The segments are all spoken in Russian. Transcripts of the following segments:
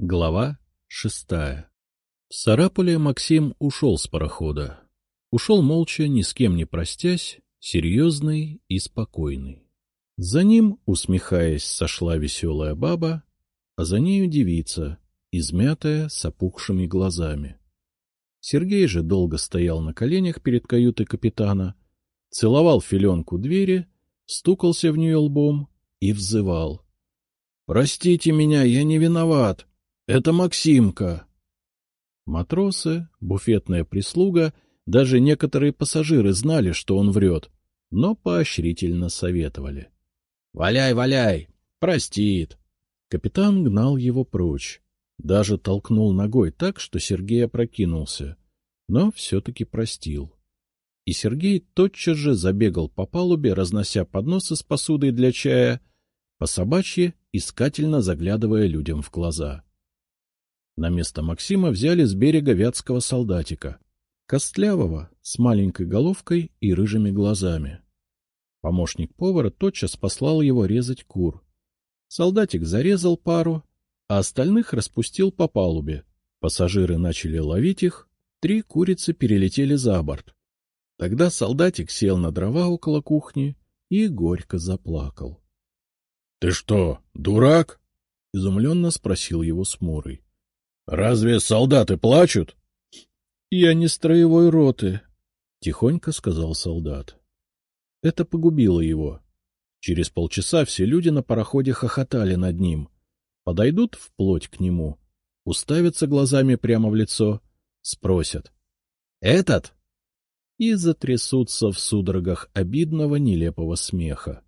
Глава шестая В Сарапуле Максим ушел с парохода. Ушел молча, ни с кем не простясь, серьезный и спокойный. За ним, усмехаясь, сошла веселая баба, а за нею девица, измятая, с опухшими глазами. Сергей же долго стоял на коленях перед каютой капитана, целовал филенку двери, стукался в нее лбом и взывал. — Простите меня, я не виноват. Это Максимка. Матросы, буфетная прислуга, даже некоторые пассажиры знали, что он врет, но поощрительно советовали. — Валяй, валяй! Простит! Капитан гнал его прочь. Даже толкнул ногой так, что Сергей опрокинулся, но все-таки простил. И Сергей тотчас же забегал по палубе, разнося подносы с посудой для чая, по собачьи, искательно заглядывая людям в глаза. — на место Максима взяли с берега вятского солдатика, костлявого, с маленькой головкой и рыжими глазами. Помощник повара тотчас послал его резать кур. Солдатик зарезал пару, а остальных распустил по палубе. Пассажиры начали ловить их, три курицы перелетели за борт. Тогда солдатик сел на дрова около кухни и горько заплакал. — Ты что, дурак? — изумленно спросил его Смурый. Разве солдаты плачут? — Я не строевой роты, — тихонько сказал солдат. Это погубило его. Через полчаса все люди на пароходе хохотали над ним. Подойдут вплоть к нему, уставятся глазами прямо в лицо, спросят. — Этот? И затрясутся в судорогах обидного нелепого смеха.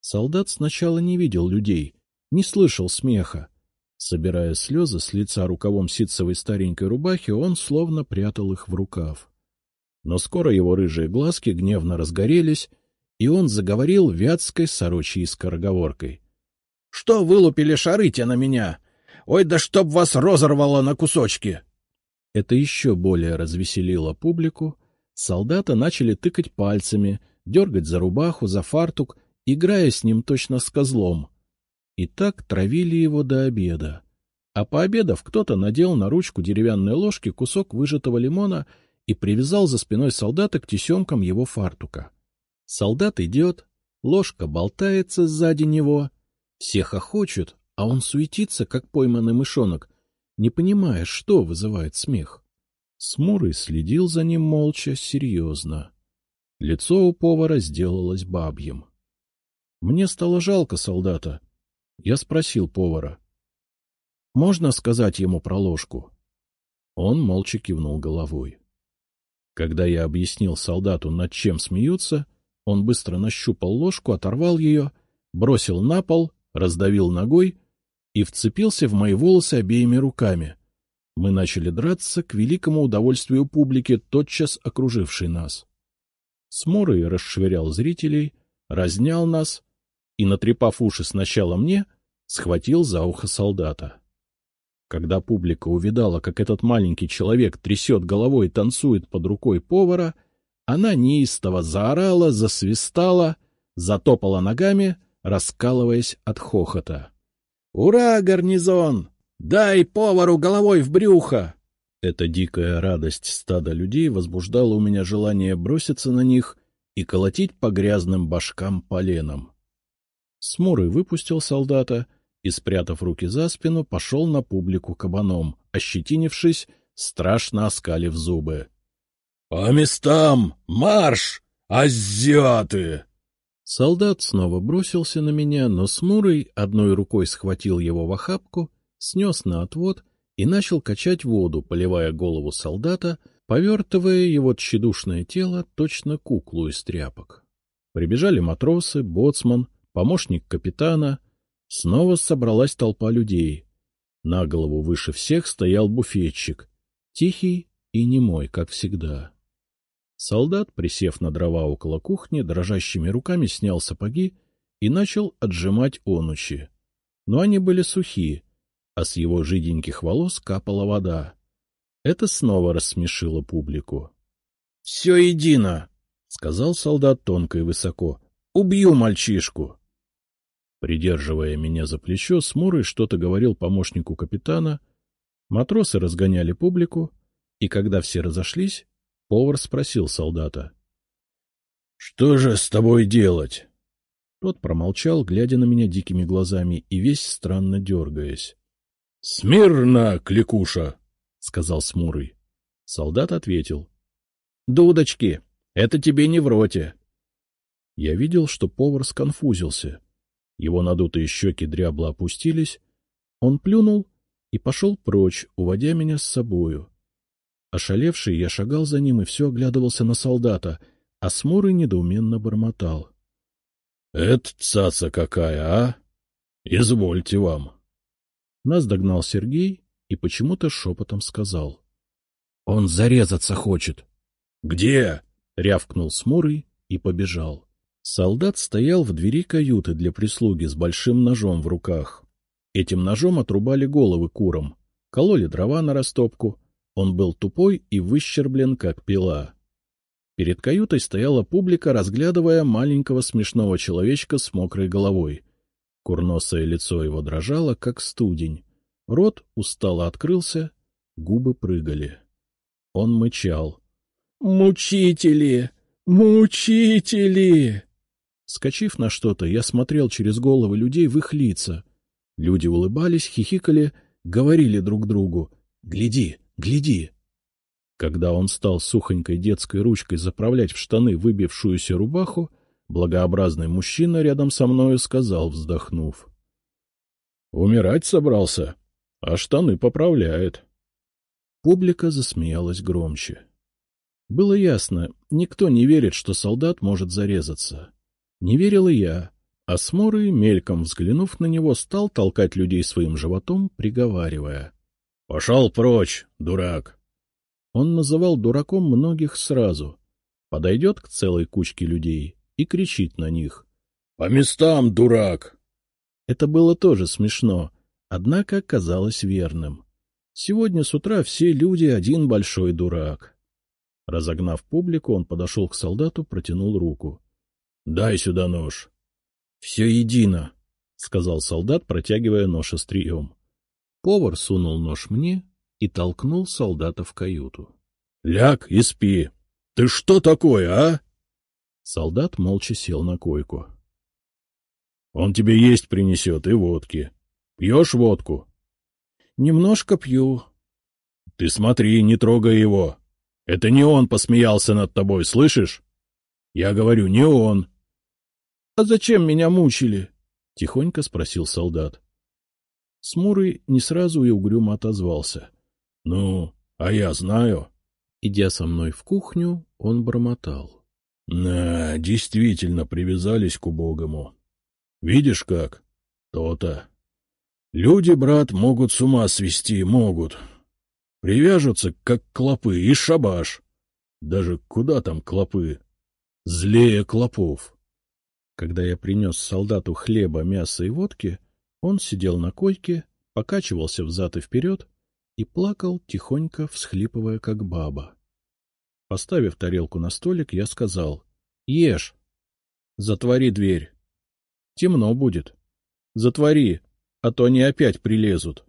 Солдат сначала не видел людей, не слышал смеха. Собирая слезы с лица рукавом ситцевой старенькой рубахи, он словно прятал их в рукав. Но скоро его рыжие глазки гневно разгорелись, и он заговорил вятской сорочьей скороговоркой. — Что вылупили шарыте на меня? Ой, да чтоб вас разорвало на кусочки! Это еще более развеселило публику. Солдаты начали тыкать пальцами, дергать за рубаху, за фартук, играя с ним точно с козлом — и так травили его до обеда. А пообедав, кто-то надел на ручку деревянной ложки кусок выжатого лимона и привязал за спиной солдата к тесемкам его фартука. Солдат идет, ложка болтается сзади него, все хохочут, а он суетится, как пойманный мышонок, не понимая, что вызывает смех. Смурый следил за ним молча, серьезно. Лицо у повара сделалось бабьем. Мне стало жалко солдата, я спросил повара. — Можно сказать ему про ложку? Он молча кивнул головой. Когда я объяснил солдату, над чем смеются, он быстро нащупал ложку, оторвал ее, бросил на пол, раздавил ногой и вцепился в мои волосы обеими руками. Мы начали драться к великому удовольствию публики, тотчас окружившей нас. Сморый расшвырял зрителей, разнял нас и, натрепав уши сначала мне, схватил за ухо солдата. Когда публика увидала, как этот маленький человек трясет головой и танцует под рукой повара, она неистово заорала, засвистала, затопала ногами, раскалываясь от хохота. — Ура, гарнизон! Дай повару головой в брюхо! Эта дикая радость стада людей возбуждала у меня желание броситься на них и колотить по грязным башкам поленом. Смурый выпустил солдата и, спрятав руки за спину, пошел на публику кабаном, ощетинившись, страшно оскалив зубы. — По местам! Марш! Азиаты! Солдат снова бросился на меня, но Смурый одной рукой схватил его в охапку, снес на отвод и начал качать воду, поливая голову солдата, повертывая его тщедушное тело точно куклу из тряпок. Прибежали матросы, боцман, помощник капитана. Снова собралась толпа людей. На голову выше всех стоял буфетчик, тихий и немой, как всегда. Солдат, присев на дрова около кухни, дрожащими руками снял сапоги и начал отжимать онучи. Но они были сухие, а с его жиденьких волос капала вода. Это снова рассмешило публику. — Все едино, — сказал солдат тонко и высоко. — Убью мальчишку. Придерживая меня за плечо, Смурый что-то говорил помощнику капитана, матросы разгоняли публику, и когда все разошлись, повар спросил солдата. — Что же с тобой делать? Тот промолчал, глядя на меня дикими глазами и весь странно дергаясь. — Смирно, кликуша! — сказал Смурый. Солдат ответил. — Дудочки, это тебе не в роте. Я видел, что повар сконфузился. Его надутые щеки дрябло опустились. Он плюнул и пошел прочь, уводя меня с собою. Ошалевший, я шагал за ним и все оглядывался на солдата, а Смурый недоуменно бормотал. — Это цаца какая, а? Извольте вам. Нас догнал Сергей и почему-то шепотом сказал. — Он зарезаться хочет. — Где? — рявкнул Смурый и побежал. Солдат стоял в двери каюты для прислуги с большим ножом в руках. Этим ножом отрубали головы курам, кололи дрова на растопку. Он был тупой и выщерблен, как пила. Перед каютой стояла публика, разглядывая маленького смешного человечка с мокрой головой. Курносое лицо его дрожало, как студень. Рот устало открылся, губы прыгали. Он мычал. — Мучители! Мучители! Скочив на что-то, я смотрел через головы людей в их лица. Люди улыбались, хихикали, говорили друг другу. — Гляди, гляди! Когда он стал сухонькой детской ручкой заправлять в штаны выбившуюся рубаху, благообразный мужчина рядом со мною сказал, вздохнув. — Умирать собрался, а штаны поправляет. Публика засмеялась громче. Было ясно, никто не верит, что солдат может зарезаться. Не верил и я, а Сморы, мельком взглянув на него, стал толкать людей своим животом, приговаривая. — Пошел прочь, дурак! Он называл дураком многих сразу. Подойдет к целой кучке людей и кричит на них. — По местам, дурак! Это было тоже смешно, однако казалось верным. Сегодня с утра все люди один большой дурак. Разогнав публику, он подошел к солдату, протянул руку. — Дай сюда нож. — Все едино, — сказал солдат, протягивая нож острием. Повар сунул нож мне, и толкнул солдата в каюту. — Ляг и спи. Ты что такое, а? Солдат молча сел на койку. — Он тебе есть принесет и водки. Пьешь водку? — Немножко пью. — Ты смотри, не трогай его. Это не он посмеялся над тобой, слышишь? Я говорю, не он. — А зачем меня мучили? — тихонько спросил солдат. Смурый не сразу и угрюмо отозвался. — Ну, а я знаю. Идя со мной в кухню, он бормотал. — На, действительно привязались к убогому. Видишь как? То-то. Люди, брат, могут с ума свести, могут. Привяжутся, как клопы, и шабаш. Даже куда там клопы? Злее клопов. Когда я принес солдату хлеба, мяса и водки, он сидел на койке, покачивался взад и вперед и плакал, тихонько всхлипывая, как баба. Поставив тарелку на столик, я сказал, — Ешь. Затвори дверь. Темно будет. Затвори, а то они опять прилезут.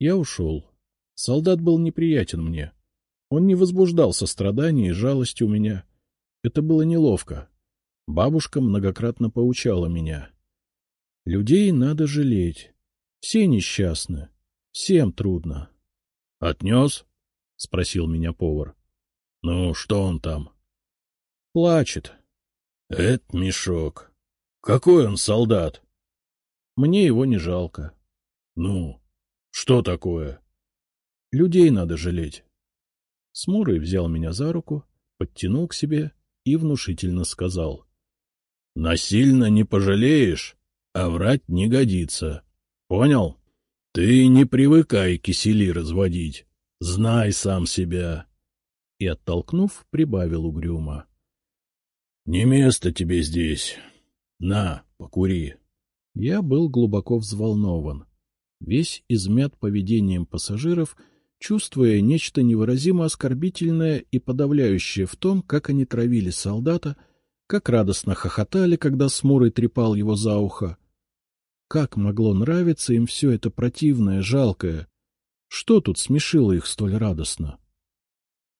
Я ушел. Солдат был неприятен мне. Он не возбуждал сострадания и жалости у меня. Это было неловко. Бабушка многократно поучала меня. Людей надо жалеть. Все несчастны. Всем трудно. — Отнес? — спросил меня повар. — Ну, что он там? — Плачет. — Это мешок. Какой он солдат? — Мне его не жалко. — Ну, что такое? — Людей надо жалеть. Смурый взял меня за руку, подтянул к себе и внушительно сказал. — Насильно не пожалеешь, а врать не годится. Понял? — ты не привыкай кисели разводить. Знай сам себя. И, оттолкнув, прибавил угрюмо. — Не место тебе здесь. На, покури. Я был глубоко взволнован. Весь измят поведением пассажиров, чувствуя нечто невыразимо оскорбительное и подавляющее в том, как они травили солдата, как радостно хохотали, когда Смурый трепал его за ухо, как могло нравиться им все это противное, жалкое? Что тут смешило их столь радостно?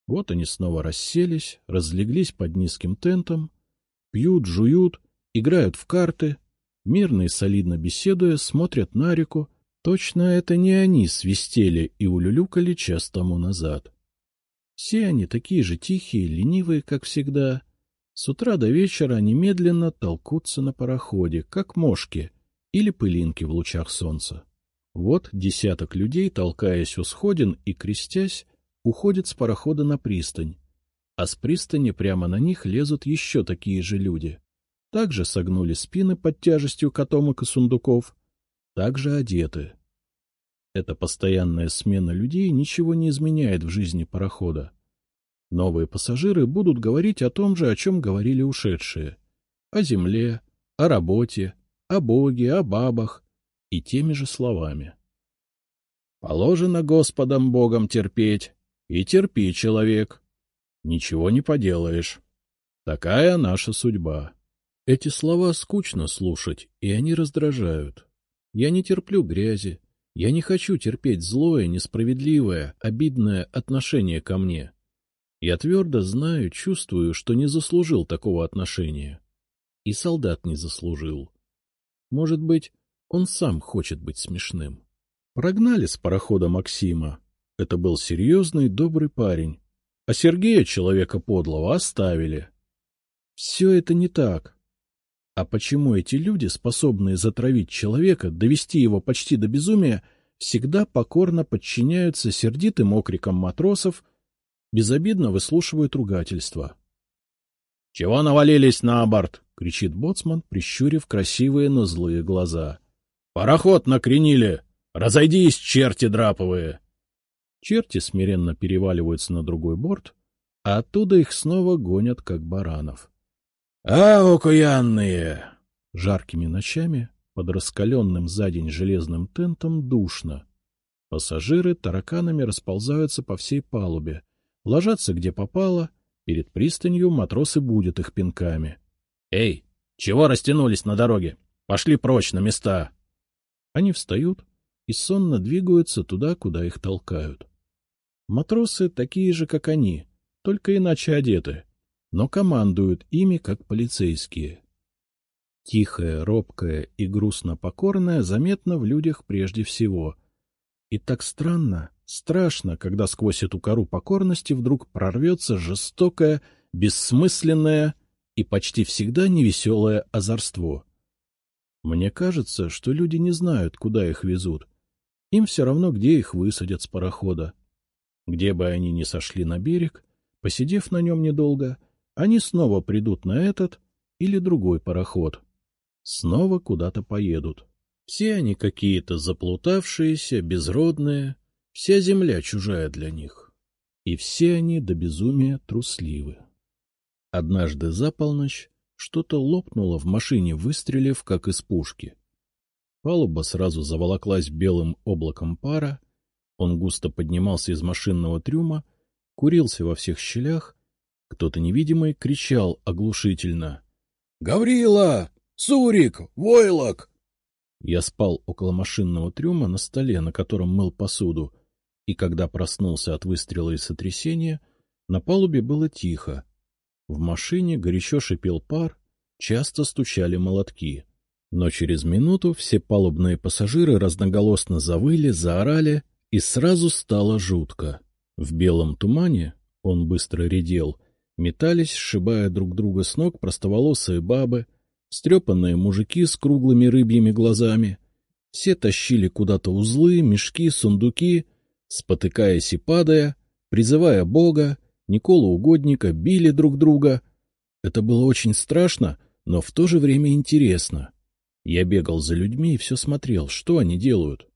Вот они снова расселись, разлеглись под низким тентом, пьют, жуют, играют в карты, мирно и солидно беседуя, смотрят на реку. Точно это не они свистели и улюлюкали час тому назад. Все они такие же тихие, ленивые, как всегда. С утра до вечера они медленно толкутся на пароходе, как мошки или пылинки в лучах солнца. Вот десяток людей, толкаясь у сходин и крестясь, уходят с парохода на пристань, а с пристани прямо на них лезут еще такие же люди. Также согнули спины под тяжестью котомок и сундуков, также одеты. Эта постоянная смена людей ничего не изменяет в жизни парохода. Новые пассажиры будут говорить о том же, о чем говорили ушедшие. О земле, о работе, о Боге, о бабах и теми же словами. «Положено Господом Богом терпеть, и терпи, человек. Ничего не поделаешь. Такая наша судьба». Эти слова скучно слушать, и они раздражают. Я не терплю грязи, я не хочу терпеть злое, несправедливое, обидное отношение ко мне. Я твердо знаю, чувствую, что не заслужил такого отношения. И солдат не заслужил. Может быть, он сам хочет быть смешным. Прогнали с парохода Максима. Это был серьезный, добрый парень. А Сергея, человека подлого, оставили. Все это не так. А почему эти люди, способные затравить человека, довести его почти до безумия, всегда покорно подчиняются сердитым окрикам матросов, безобидно выслушивают ругательства? — Чего навалились на борт? — кричит боцман, прищурив красивые, но злые глаза. — Пароход накренили! Разойдись, черти драповые! Черти смиренно переваливаются на другой борт, а оттуда их снова гонят, как баранов. — А, окуянные! Жаркими ночами под раскаленным за день железным тентом душно. Пассажиры тараканами расползаются по всей палубе, ложатся где попало, перед пристанью матросы будут их пинками. — Эй, чего растянулись на дороге? Пошли прочь на места! Они встают и сонно двигаются туда, куда их толкают. Матросы такие же, как они, только иначе одеты — но командуют ими как полицейские. Тихая, робкая и грустно покорная заметна в людях прежде всего. И так странно, страшно, когда сквозь эту кору покорности вдруг прорвется жестокое, бессмысленное и почти всегда невеселое озорство. Мне кажется, что люди не знают, куда их везут. Им все равно, где их высадят с парохода. Где бы они ни сошли на берег, посидев на нем недолго — они снова придут на этот или другой пароход. Снова куда-то поедут. Все они какие-то заплутавшиеся, безродные, вся земля чужая для них. И все они до безумия трусливы. Однажды за полночь что-то лопнуло в машине, выстрелив, как из пушки. Палуба сразу заволоклась белым облаком пара, он густо поднимался из машинного трюма, курился во всех щелях, кто-то невидимый кричал оглушительно. — Гаврила! Сурик! Войлок! Я спал около машинного трюма на столе, на котором мыл посуду, и когда проснулся от выстрела и сотрясения, на палубе было тихо. В машине горячо шипел пар, часто стучали молотки. Но через минуту все палубные пассажиры разноголосно завыли, заорали, и сразу стало жутко. В белом тумане, он быстро редел, Метались, сшибая друг друга с ног простоволосые бабы, стрепанные мужики с круглыми рыбьими глазами. Все тащили куда-то узлы, мешки, сундуки, спотыкаясь и падая, призывая Бога, Никола Угодника, били друг друга. Это было очень страшно, но в то же время интересно. Я бегал за людьми и все смотрел, что они делают.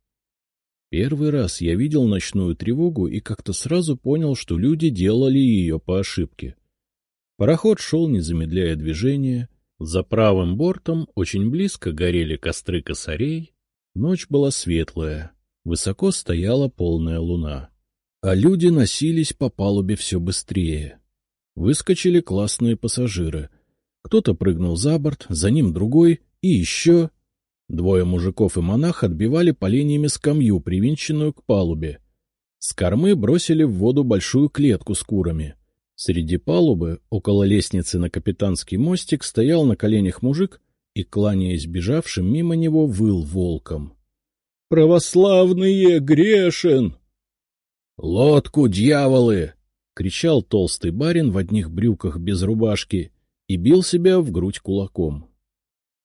Первый раз я видел ночную тревогу и как-то сразу понял, что люди делали ее по ошибке. Пароход шел, не замедляя движения. За правым бортом очень близко горели костры косарей. Ночь была светлая, высоко стояла полная луна. А люди носились по палубе все быстрее. Выскочили классные пассажиры. Кто-то прыгнул за борт, за ним другой и еще. Двое мужиков и монах отбивали поленьями скамью, привинченную к палубе. С кормы бросили в воду большую клетку с курами. Среди палубы, около лестницы на капитанский мостик, стоял на коленях мужик и, кланяясь бежавшим мимо него, выл волком. — Православные грешен! — Лодку, дьяволы! — кричал толстый барин в одних брюках без рубашки и бил себя в грудь кулаком.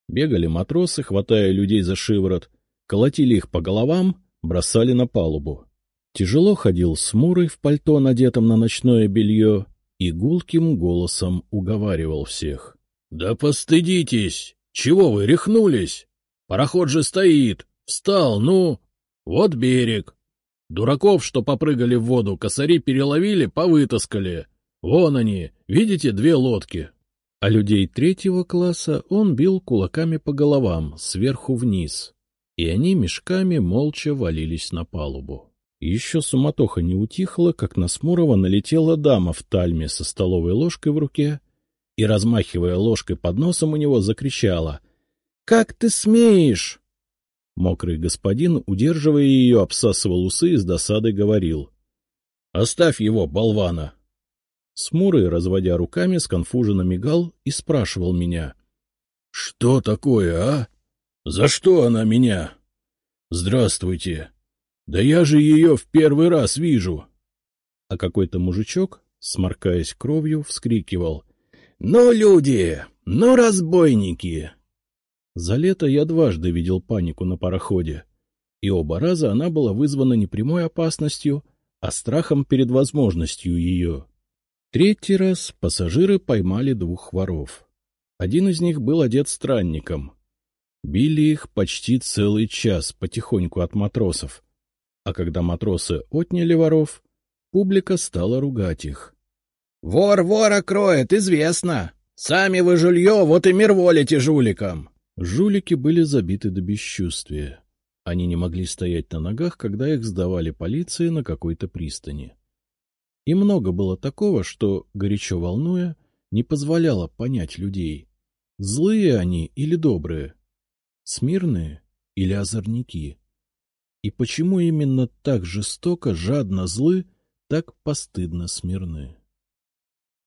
Бегали матросы, хватая людей за шиворот, колотили их по головам, бросали на палубу. Тяжело ходил Смурый в пальто, надетом на ночное белье, и гулким голосом уговаривал всех. — Да постыдитесь! Чего вы рехнулись? Пароход же стоит! Встал, ну! Вот берег! Дураков, что попрыгали в воду, косари переловили, повытаскали. Вон они, видите, две лодки. А людей третьего класса он бил кулаками по головам, сверху вниз, и они мешками молча валились на палубу. Еще суматоха не утихла, как на Смурова налетела дама в тальме со столовой ложкой в руке и, размахивая ложкой под носом у него, закричала. — Как ты смеешь? Мокрый господин, удерживая ее, обсасывал усы и с досадой говорил. — Оставь его, болвана! Смурый, разводя руками, сконфуженно мигал и спрашивал меня. — Что такое, а? За что она меня? — Здравствуйте! Да я же ее в первый раз вижу! А какой-то мужичок, сморкаясь кровью, вскрикивал. — Ну, люди! Ну, разбойники! За лето я дважды видел панику на пароходе, и оба раза она была вызвана не прямой опасностью, а страхом перед возможностью ее. Третий раз пассажиры поймали двух воров. Один из них был одет странником. Били их почти целый час потихоньку от матросов, а когда матросы отняли воров, публика стала ругать их. — Вор вора кроет, известно! Сами вы жулье, вот и мир волите жуликам! Жулики были забиты до бесчувствия. Они не могли стоять на ногах, когда их сдавали полиции на какой-то пристани. И много было такого, что, горячо волнуя, не позволяло понять людей. Злые они или добрые? Смирные или озорники? И почему именно так жестоко, жадно злы, так постыдно смирны?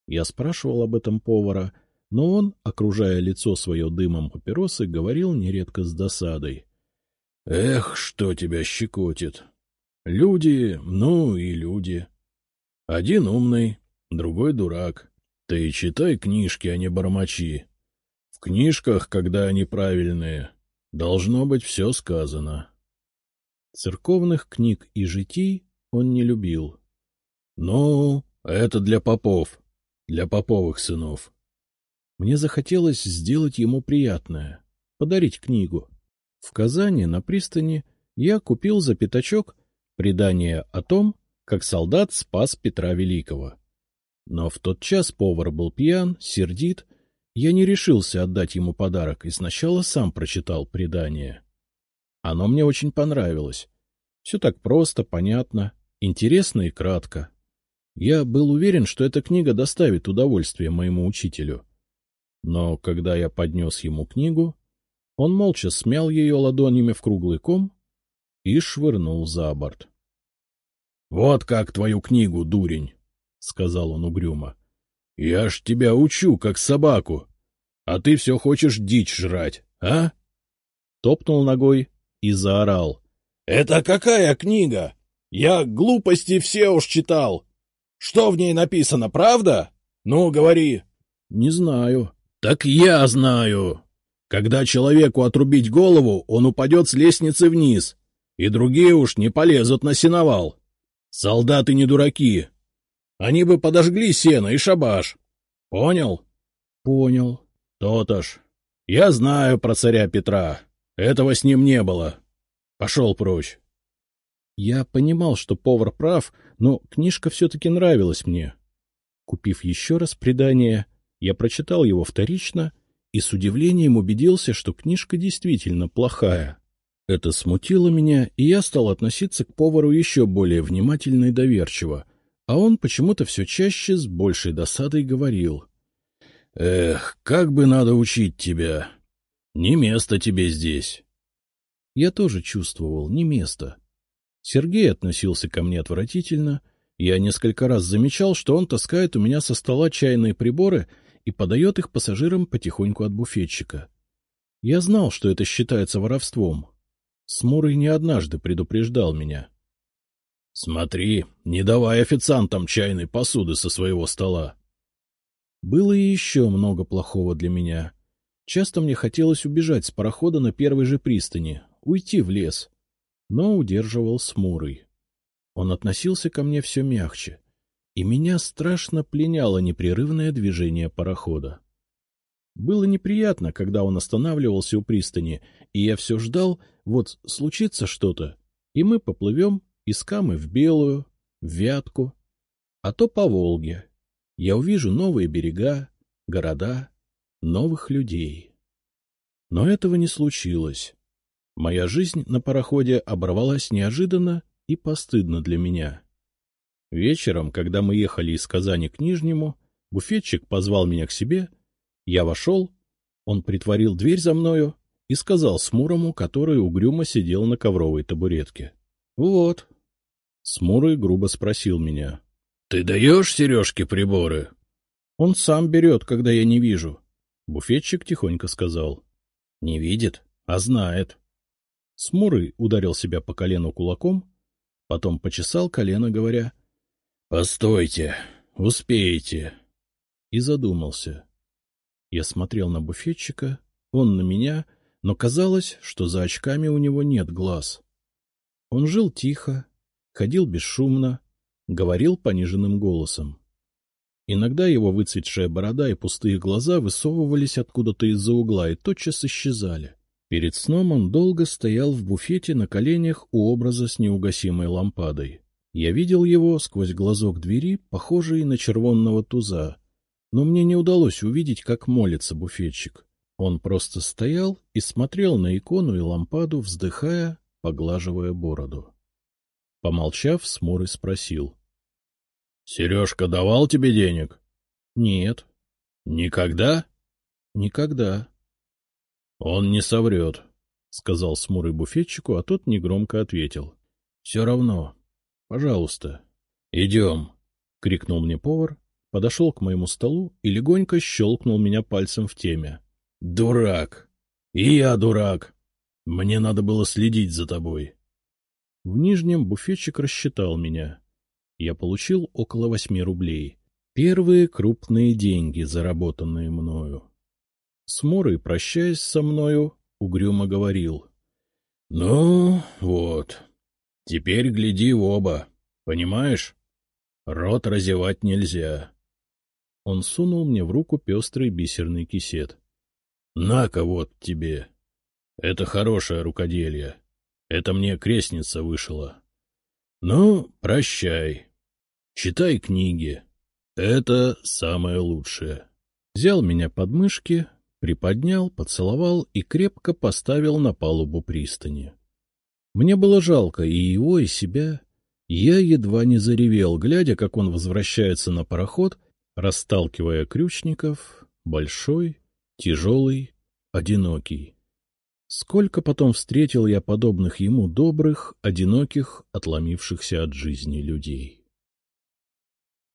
Я спрашивал об этом повара, но он, окружая лицо свое дымом папиросы, говорил нередко с досадой. — Эх, что тебя щекотит! Люди, ну и люди. Один умный, другой дурак. Ты читай книжки, а не бормочи. В книжках, когда они правильные, должно быть все сказано. Церковных книг и житий он не любил. — Ну, это для попов, для поповых сынов. Мне захотелось сделать ему приятное — подарить книгу. В Казани на пристани я купил за пятачок предание о том, как солдат спас Петра Великого. Но в тот час повар был пьян, сердит, я не решился отдать ему подарок и сначала сам прочитал предание. Оно мне очень понравилось. Все так просто, понятно, интересно и кратко. Я был уверен, что эта книга доставит удовольствие моему учителю. Но когда я поднес ему книгу, он молча смял ее ладонями в круглый ком и швырнул за борт. — Вот как твою книгу, дурень! — сказал он угрюмо. — Я ж тебя учу, как собаку, а ты все хочешь дичь жрать, а? Топнул ногой и заорал. — Это какая книга? Я глупости все уж читал. Что в ней написано, правда? Ну, говори. — Не знаю. — Так я знаю. Когда человеку отрубить голову, он упадет с лестницы вниз, и другие уж не полезут на сеновал. Солдаты не дураки. Они бы подожгли сено и шабаш. Понял? Понял. То-то ж. Я знаю про царя Петра. Этого с ним не было. Пошел прочь. Я понимал, что повар прав, но книжка все-таки нравилась мне. Купив еще раз предание, я прочитал его вторично и с удивлением убедился, что книжка действительно плохая. Это смутило меня, и я стал относиться к повару еще более внимательно и доверчиво, а он почему-то все чаще с большей досадой говорил. — Эх, как бы надо учить тебя! Не место тебе здесь. Я тоже чувствовал, не место. Сергей относился ко мне отвратительно. Я несколько раз замечал, что он таскает у меня со стола чайные приборы и подает их пассажирам потихоньку от буфетчика. Я знал, что это считается воровством. Смурый не однажды предупреждал меня. — Смотри, не давай официантам чайной посуды со своего стола. Было и еще много плохого для меня. Часто мне хотелось убежать с парохода на первой же пристани, уйти в лес. Но удерживал Смурый. Он относился ко мне все мягче, и меня страшно пленяло непрерывное движение парохода. Было неприятно, когда он останавливался у пристани, и я все ждал, вот случится что-то, и мы поплывем из Камы в Белую, в Вятку, а то по Волге. Я увижу новые берега, города, новых людей. Но этого не случилось. Моя жизнь на пароходе оборвалась неожиданно и постыдно для меня. Вечером, когда мы ехали из Казани к Нижнему, буфетчик позвал меня к себе, я вошел, он притворил дверь за мною и сказал Смурому, который угрюмо сидел на ковровой табуретке. — Вот. Смурый грубо спросил меня. — Ты даешь Сережке приборы? — Он сам берет, когда я не вижу. Буфетчик тихонько сказал. — Не видит, а знает. Смурый ударил себя по колену кулаком, потом почесал колено, говоря, — Постойте, успеете. И задумался. Я смотрел на буфетчика, он на меня, но казалось, что за очками у него нет глаз. Он жил тихо, ходил бесшумно, говорил пониженным голосом. Иногда его выцветшая борода и пустые глаза высовывались откуда-то из-за угла и тотчас исчезали. Перед сном он долго стоял в буфете на коленях у образа с неугасимой лампадой. Я видел его сквозь глазок двери, похожий на червонного туза, но мне не удалось увидеть, как молится буфетчик. Он просто стоял и смотрел на икону и лампаду, вздыхая, поглаживая бороду. Помолчав, Смурый спросил. — Сережка давал тебе денег? — Нет. — Никогда? — Никогда. — Он не соврет, — сказал Смурый буфетчику, а тот негромко ответил. — Все равно. Пожалуйста. — Идем, — крикнул мне повар, подошел к моему столу и легонько щелкнул меня пальцем в теме. — Дурак! И я дурак! Мне надо было следить за тобой. В Нижнем буфетчик рассчитал меня. Я получил около восьми рублей. Первые крупные деньги, заработанные мною. Смурый, прощаясь со мною, угрюмо говорил. — Ну, вот, теперь гляди в оба, понимаешь? Рот разевать нельзя. Он сунул мне в руку пестрый бисерный кисет. — На-ка вот тебе. Это хорошее рукоделье. Это мне крестница вышила. Ну, прощай. Читай книги. Это самое лучшее. Взял меня под мышки, приподнял, поцеловал и крепко поставил на палубу пристани. Мне было жалко и его, и себя. Я едва не заревел, глядя, как он возвращается на пароход, расталкивая крючников, большой, тяжелый, одинокий. Сколько потом встретил я подобных ему добрых, одиноких, отломившихся от жизни людей.